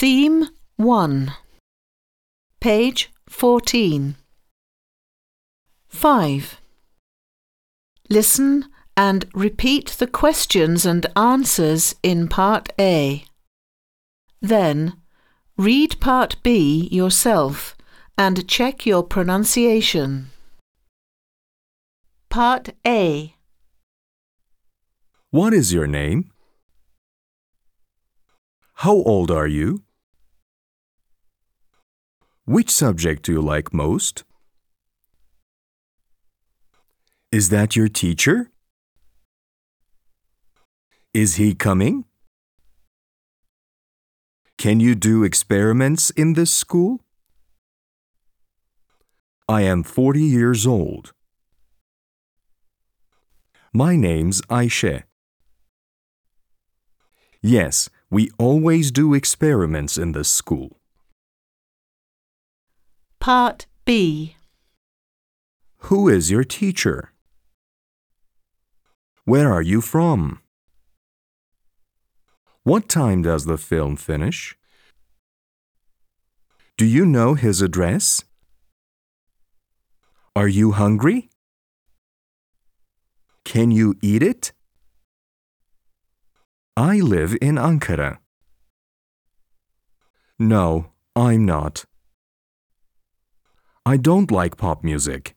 Theme 1 Page 14 5. Listen and repeat the questions and answers in Part A. Then, read Part B yourself and check your pronunciation. Part A. What is your name? How old are you? Which subject do you like most? Is that your teacher? Is he coming? Can you do experiments in this school? I am 40 years old. My name's Aisha. Yes, we always do experiments in this school. Part B. Who is your teacher? Where are you from? What time does the film finish? Do you know his address? Are you hungry? Can you eat it? I live in Ankara. No, I'm not. I don't like pop music.